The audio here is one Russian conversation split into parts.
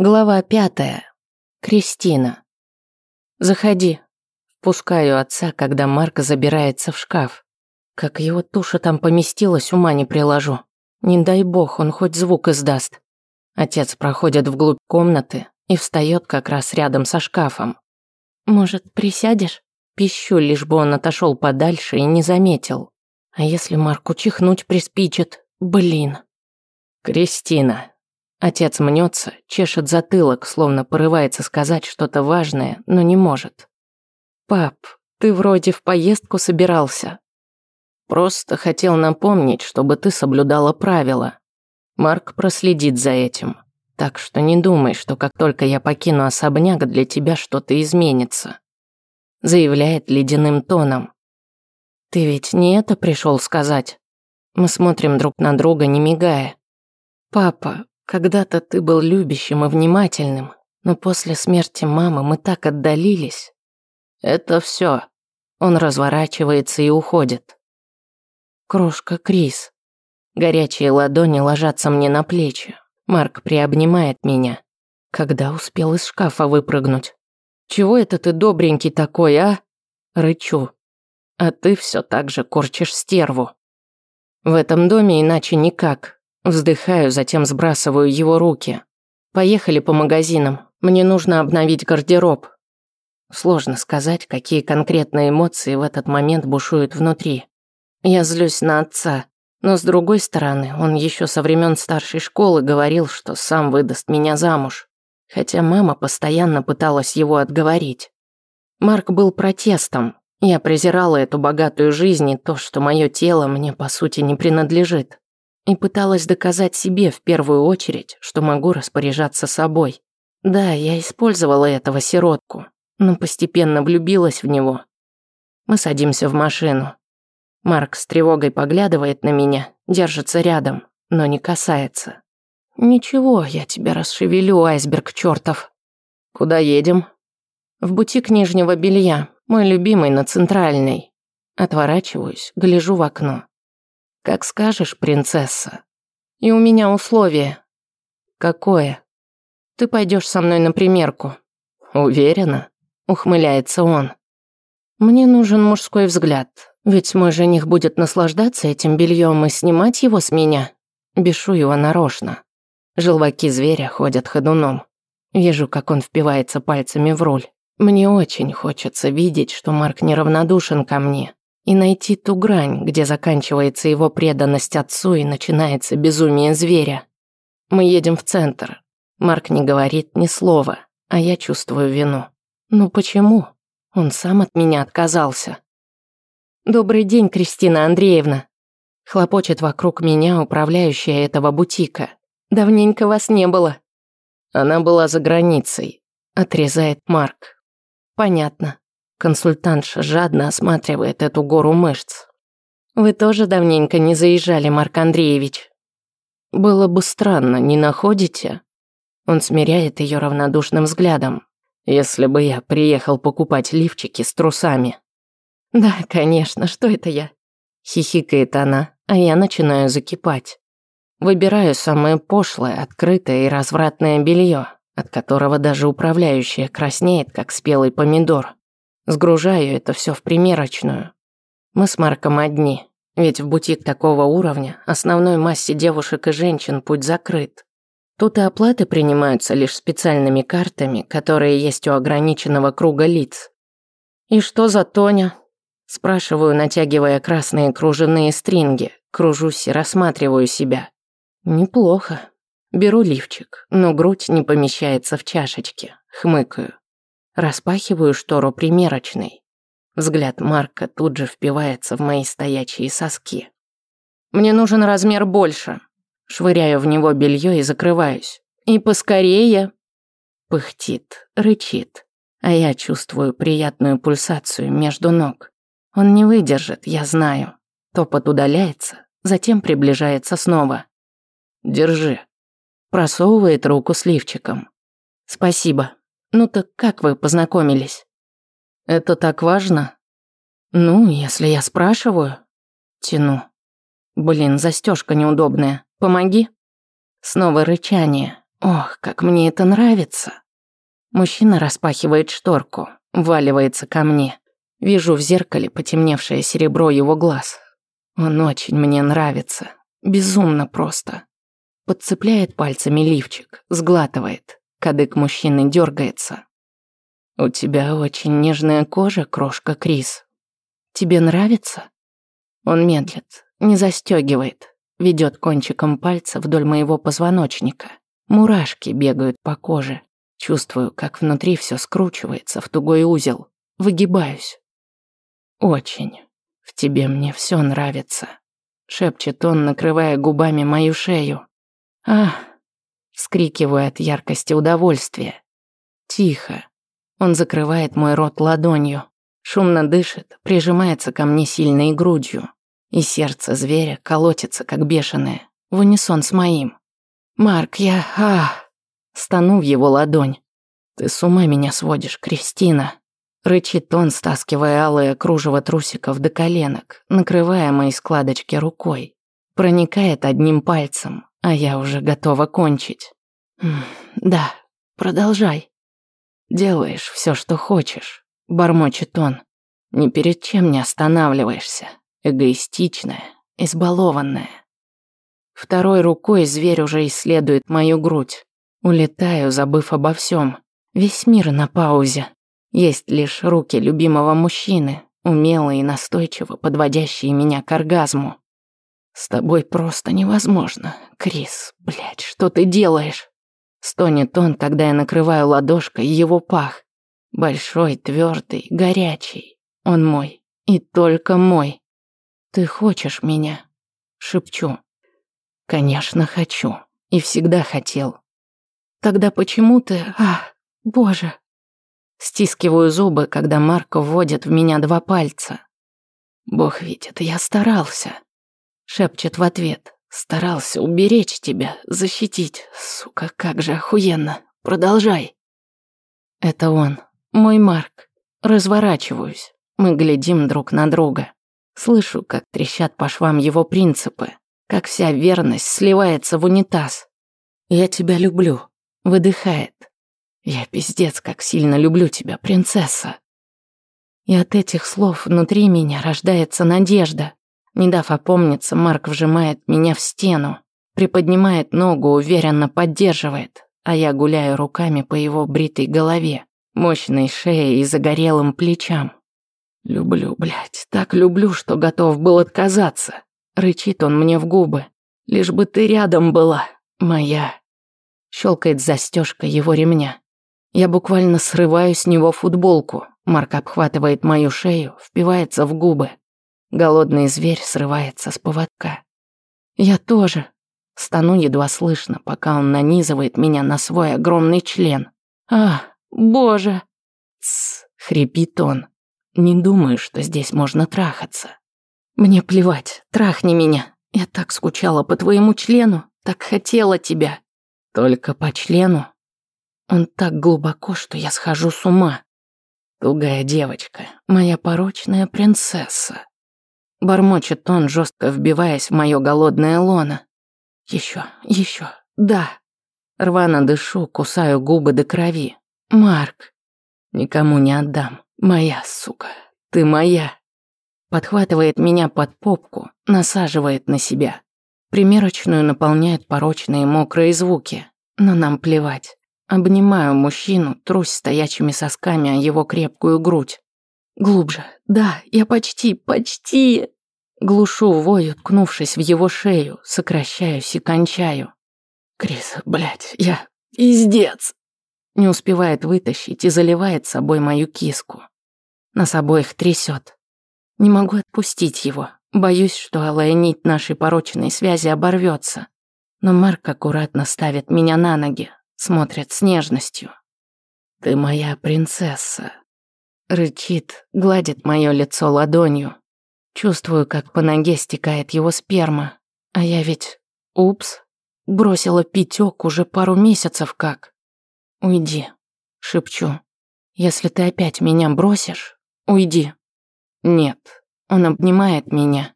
Глава пятая. Кристина. Заходи. Пускаю отца, когда Марк забирается в шкаф. Как его туша там поместилась, ума не приложу. Не дай бог, он хоть звук издаст. Отец проходит вглубь комнаты и встает как раз рядом со шкафом. Может, присядешь? Пищу, лишь бы он отошел подальше и не заметил. А если Марку чихнуть приспичит? Блин. Кристина, Отец мнется, чешет затылок, словно порывается сказать что-то важное, но не может. «Пап, ты вроде в поездку собирался». «Просто хотел напомнить, чтобы ты соблюдала правила. Марк проследит за этим. Так что не думай, что как только я покину особняк, для тебя что-то изменится», заявляет ледяным тоном. «Ты ведь не это пришел сказать?» Мы смотрим друг на друга, не мигая. «Папа, когда-то ты был любящим и внимательным, но после смерти мамы мы так отдалились. Это все. Он разворачивается и уходит. Крошка Крис. Горячие ладони ложатся мне на плечи. Марк приобнимает меня. Когда успел из шкафа выпрыгнуть? Чего это ты добренький такой, а? Рычу. А ты все так же корчишь стерву. В этом доме иначе никак. Вздыхаю, затем сбрасываю его руки. Поехали по магазинам. Мне нужно обновить гардероб. Сложно сказать, какие конкретные эмоции в этот момент бушуют внутри. Я злюсь на отца, но с другой стороны, он еще со времен старшей школы говорил, что сам выдаст меня замуж. Хотя мама постоянно пыталась его отговорить. Марк был протестом. Я презирала эту богатую жизнь и то, что мое тело мне по сути не принадлежит и пыталась доказать себе в первую очередь, что могу распоряжаться собой. Да, я использовала этого сиротку, но постепенно влюбилась в него. Мы садимся в машину. Марк с тревогой поглядывает на меня, держится рядом, но не касается. «Ничего, я тебя расшевелю, айсберг чертов. «Куда едем?» «В бутик нижнего белья, мой любимый на центральной». Отворачиваюсь, гляжу в окно. Как скажешь, принцесса. И у меня условие. Какое? Ты пойдешь со мной на примерку. Уверена? Ухмыляется он. Мне нужен мужской взгляд, ведь мой жених будет наслаждаться этим бельем и снимать его с меня. Бешу его нарочно. Желваки зверя ходят ходуном. Вижу, как он впивается пальцами в руль. Мне очень хочется видеть, что Марк неравнодушен ко мне, и найти ту грань, где заканчивается его преданность отцу и начинается безумие зверя. Мы едем в центр. Марк не говорит ни слова, а я чувствую вину. Ну почему? Он сам от меня отказался. «Добрый день, Кристина Андреевна!» Хлопочет вокруг меня управляющая этого бутика. «Давненько вас не было». Она была за границей, отрезает Марк. «Понятно. Консультантша жадно осматривает эту гору мышц. «Вы тоже давненько не заезжали, Марк Андреевич?» «Было бы странно, не находите?» Он смиряет ее равнодушным взглядом. «Если бы я приехал покупать лифчики с трусами». «Да, конечно, что это я?» Хихикает она, а я начинаю закипать. Выбираю самое пошлое, открытое и развратное белье, от которого даже управляющая краснеет, как спелый помидор. Сгружаю это все в примерочную. Мы с Марком одни, ведь в бутик такого уровня основной массе девушек и женщин путь закрыт. Тут и оплаты принимаются лишь специальными картами, которые есть у ограниченного круга лиц. «И что за Тоня?» Спрашиваю, натягивая красные кружевные стринги, кружусь и рассматриваю себя. Неплохо. Беру лифчик, но грудь не помещается в чашечке. Хмыкаю. Распахиваю штору примерочной. Взгляд Марка тут же впивается в мои стоячие соски. «Мне нужен размер больше». Швыряю в него белье и закрываюсь. «И поскорее!» Пыхтит, рычит, а я чувствую приятную пульсацию между ног. Он не выдержит, я знаю. Топот удаляется, затем приближается снова. «Держи». Просовывает руку с лифчиком. «Спасибо». Ну так как вы познакомились? Это так важно? Ну, если я спрашиваю. Тяну. Блин, застежка неудобная. Помоги. Снова рычание. Ох, как мне это нравится. Мужчина распахивает шторку, валивается ко мне. Вижу в зеркале потемневшее серебро его глаз. Он очень мне нравится. Безумно просто. Подцепляет пальцами лифчик, сглатывает. Кадык мужчины дергается. «У тебя очень нежная кожа, крошка Крис. Тебе нравится?» Он медлит, не застегивает, ведет кончиком пальца вдоль моего позвоночника. Мурашки бегают по коже. Чувствую, как внутри все скручивается в тугой узел. Выгибаюсь. «Очень. В тебе мне все нравится», — шепчет он, накрывая губами мою шею. «Ах!» — вскрикиваю от яркости удовольствия. Тихо. Он закрывает мой рот ладонью, шумно дышит, прижимается ко мне сильной грудью. И сердце зверя колотится, как бешеное, в унисон с моим. «Марк, я... а Стану в его ладонь. «Ты с ума меня сводишь, Кристина!» Рычит он, стаскивая алое кружево трусиков до коленок, накрывая мои складочки рукой. Проникает одним пальцем, а я уже готова кончить. «Да, продолжай». «Делаешь все, что хочешь», — бормочет он. «Ни перед чем не останавливаешься. Эгоистичная, избалованная». Второй рукой зверь уже исследует мою грудь. Улетаю, забыв обо всем. Весь мир на паузе. Есть лишь руки любимого мужчины, умело и настойчиво подводящие меня к оргазму. С тобой просто невозможно, Крис. Блядь, что ты делаешь? Стонет он, когда я накрываю ладошкой его пах. Большой, твердый, горячий. Он мой. И только мой. Ты хочешь меня? Шепчу. Конечно, хочу. И всегда хотел. Тогда почему ты... А, боже. Стискиваю зубы, когда Марко вводит в меня два пальца. Бог видит, я старался. Шепчет в ответ. Старался уберечь тебя, защитить. Сука, как же охуенно. Продолжай. Это он, мой Марк. Разворачиваюсь. Мы глядим друг на друга. Слышу, как трещат по швам его принципы, как вся верность сливается в унитаз. Я тебя люблю. Выдыхает. Я пиздец, как сильно люблю тебя, принцесса. И от этих слов внутри меня рождается надежда. Не дав опомниться, Марк вжимает меня в стену, приподнимает ногу, уверенно поддерживает, а я гуляю руками по его бритой голове, мощной шее и загорелым плечам. Люблю, блядь, так люблю, что готов был отказаться. Рычит он мне в губы. Лишь бы ты рядом была, моя. Щелкает застежка его ремня. Я буквально срываю с него футболку. Марк обхватывает мою шею, впивается в губы. Голодный зверь срывается с поводка. Я тоже. Стану едва слышно, пока он нанизывает меня на свой огромный член. А, боже. Тсс, хрипит он. Не думаю, что здесь можно трахаться. Мне плевать, трахни меня. Я так скучала по твоему члену, так хотела тебя. Только по члену он так глубоко, что я схожу с ума. Тугая девочка, моя порочная принцесса. Бормочет он, жестко вбиваясь в мое голодное лоно. Еще, еще, да. Рвано дышу, кусаю губы до крови. Марк. Никому не отдам. Моя, сука. Ты моя. Подхватывает меня под попку, насаживает на себя. Примерочную наполняют порочные мокрые звуки, но нам плевать. Обнимаю мужчину, трусь стоячими сосками о его крепкую грудь. Глубже. Да, я почти, почти. Глушу вой, уткнувшись в его шею, сокращаюсь и кончаю. Крис, блядь, я пиздец. Не успевает вытащить и заливает собой мою киску. Нас обоих трясет. Не могу отпустить его. Боюсь, что алая нить нашей порочной связи оборвется. Но Марк аккуратно ставит меня на ноги, смотрит с нежностью. «Ты моя принцесса», — рычит, гладит мое лицо ладонью. Чувствую, как по ноге стекает его сперма. А я ведь... Упс. Бросила пятёк уже пару месяцев как. «Уйди», — шепчу. «Если ты опять меня бросишь, уйди». «Нет». Он обнимает меня.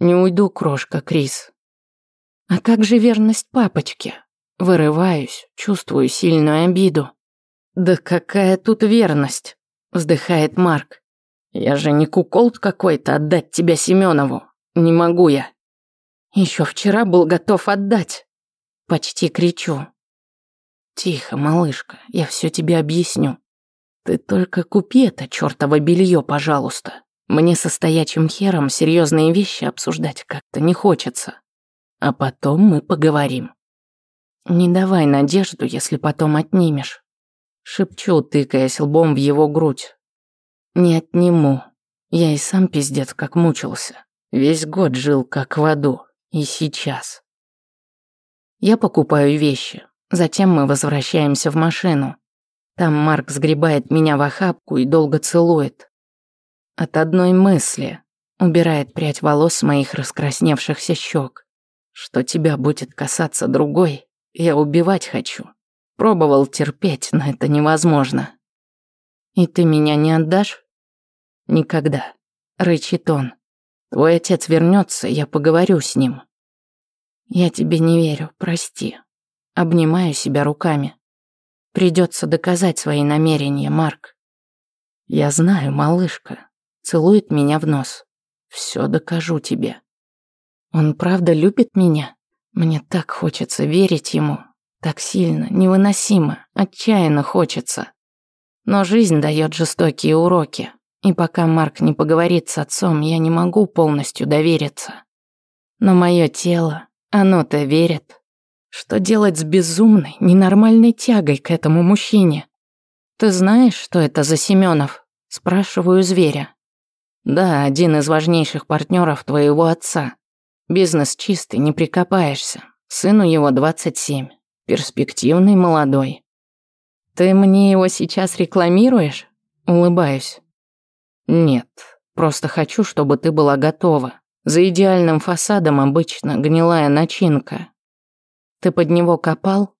«Не уйду, крошка Крис». «А как же верность папочке?» Вырываюсь, чувствую сильную обиду. «Да какая тут верность?» – вздыхает Марк. «Я же не куколт какой-то отдать тебя Семенову. Не могу я». Еще вчера был готов отдать. Почти кричу. «Тихо, малышка, я все тебе объясню. Ты только купи это чертово белье, пожалуйста. Мне со стоячим хером серьезные вещи обсуждать как-то не хочется. А потом мы поговорим. Не давай надежду, если потом отнимешь. Шепчу, тыкаясь лбом в его грудь. Не отниму. Я и сам пиздец как мучился. Весь год жил как в аду. И сейчас. Я покупаю вещи. Затем мы возвращаемся в машину. Там Марк сгребает меня в охапку и долго целует. От одной мысли убирает прядь волос с моих раскрасневшихся щек. Что тебя будет касаться другой, я убивать хочу. Пробовал терпеть, но это невозможно. И ты меня не отдашь? Никогда. Рычит он. Твой отец вернется, я поговорю с ним. Я тебе не верю, прости. Обнимаю себя руками. Придется доказать свои намерения, Марк. Я знаю, малышка. Целует меня в нос. Все докажу тебе. Он правда любит меня? Мне так хочется верить ему. Так сильно, невыносимо, отчаянно хочется. Но жизнь дает жестокие уроки. И пока Марк не поговорит с отцом, я не могу полностью довериться. Но мое тело, оно-то верит. Что делать с безумной, ненормальной тягой к этому мужчине? Ты знаешь, что это за Семенов? Спрашиваю зверя. Да, один из важнейших партнеров твоего отца. Бизнес чистый, не прикопаешься. Сыну его 27. Перспективный, молодой. Ты мне его сейчас рекламируешь? Улыбаюсь. Нет, просто хочу, чтобы ты была готова. За идеальным фасадом обычно гнилая начинка, ты под него копал?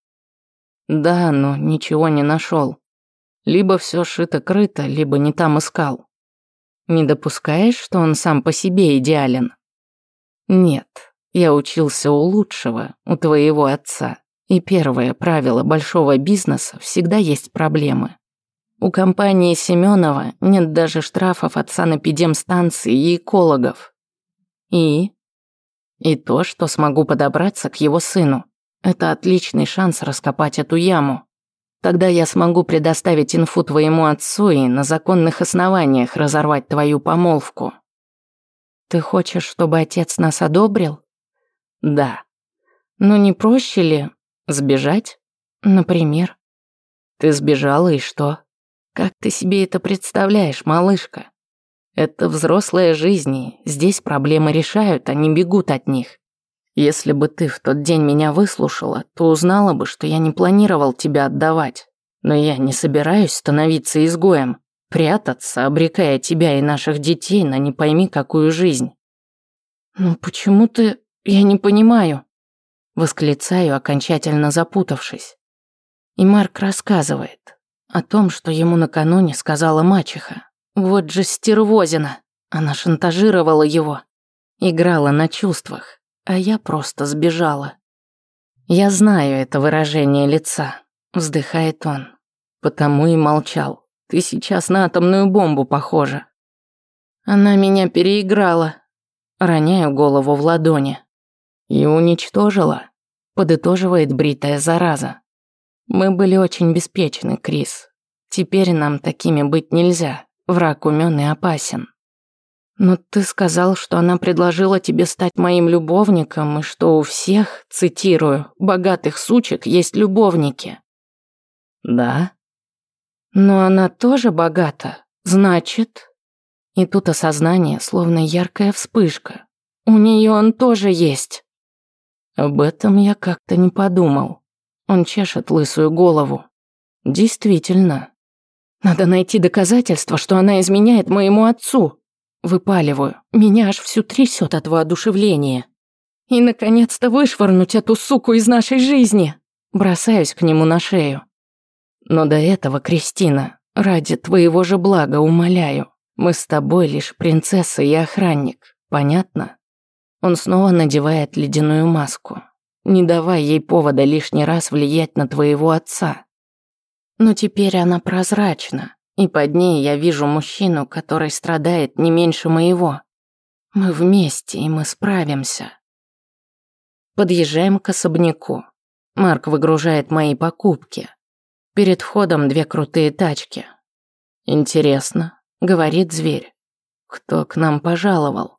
Да, но ничего не нашел. Либо все шито-крыто, либо не там искал. Не допускаешь, что он сам по себе идеален? Нет, я учился у лучшего, у твоего отца. И первое правило большого бизнеса всегда есть проблемы. У компании Семенова нет даже штрафов от санэпидемстанции и экологов. И? И то, что смогу подобраться к его сыну. Это отличный шанс раскопать эту яму. Тогда я смогу предоставить инфу твоему отцу и на законных основаниях разорвать твою помолвку. Ты хочешь, чтобы отец нас одобрил? Да. Но не проще ли сбежать? Например. Ты сбежала и что? Как ты себе это представляешь, малышка? Это взрослая жизнь, здесь проблемы решают, а не бегут от них. Если бы ты в тот день меня выслушала, то узнала бы, что я не планировал тебя отдавать. Но я не собираюсь становиться изгоем, прятаться, обрекая тебя и наших детей на не пойми какую жизнь. Ну почему ты... Я не понимаю. Восклицаю, окончательно запутавшись. И Марк рассказывает о том, что ему накануне сказала мачеха. Вот же стервозина. Она шантажировала его. Играла на чувствах а я просто сбежала. Я знаю это выражение лица, вздыхает он. Потому и молчал. Ты сейчас на атомную бомбу похожа. Она меня переиграла. Роняю голову в ладони. И уничтожила, подытоживает бритая зараза. Мы были очень беспечны, Крис. Теперь нам такими быть нельзя. Враг умен и опасен. Но ты сказал, что она предложила тебе стать моим любовником, и что у всех, цитирую, богатых сучек есть любовники. Да. Но она тоже богата, значит... И тут осознание, словно яркая вспышка. У нее он тоже есть. Об этом я как-то не подумал. Он чешет лысую голову. Действительно. Надо найти доказательства, что она изменяет моему отцу. Выпаливаю. Меня аж всю трясет от воодушевления. И, наконец-то, вышвырнуть эту суку из нашей жизни. Бросаюсь к нему на шею. Но до этого, Кристина, ради твоего же блага умоляю, мы с тобой лишь принцесса и охранник, понятно? Он снова надевает ледяную маску. Не давай ей повода лишний раз влиять на твоего отца. Но теперь она прозрачна, и под ней я вижу мужчину, который страдает не меньше моего. Мы вместе, и мы справимся. Подъезжаем к особняку. Марк выгружает мои покупки. Перед входом две крутые тачки. Интересно, говорит зверь. Кто к нам пожаловал?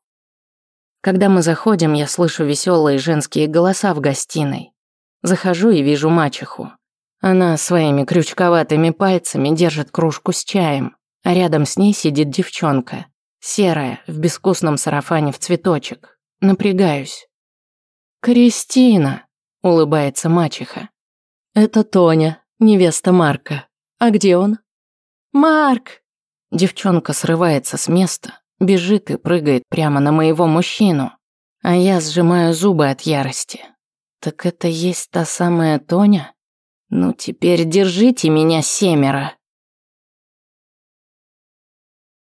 Когда мы заходим, я слышу веселые женские голоса в гостиной. Захожу и вижу мачеху. Она своими крючковатыми пальцами держит кружку с чаем, а рядом с ней сидит девчонка, серая, в безвкусном сарафане в цветочек. Напрягаюсь. «Кристина», — улыбается мачеха. «Это Тоня, невеста Марка. А где он?» «Марк!» Девчонка срывается с места, бежит и прыгает прямо на моего мужчину, а я сжимаю зубы от ярости. «Так это есть та самая Тоня?» Ну теперь держите меня семеро.